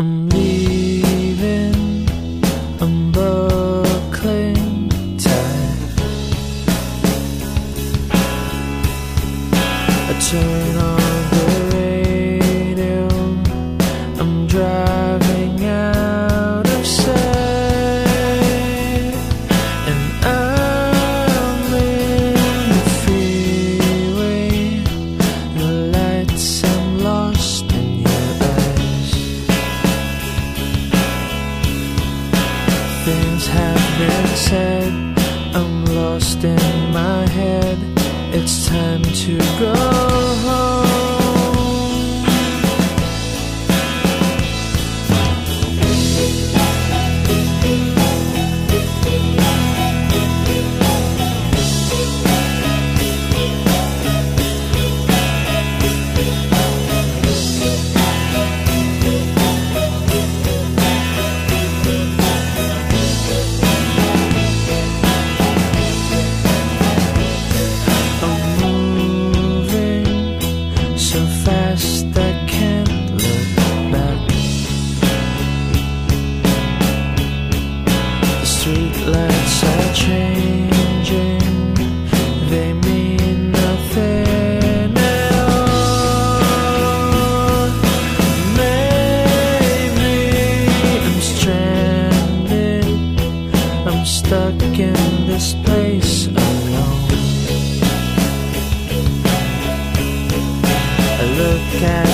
I'm leaving, I'm buckling tight. I turn on. in my head. It's time to go home. this place alone. I look at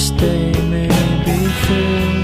this day may be true.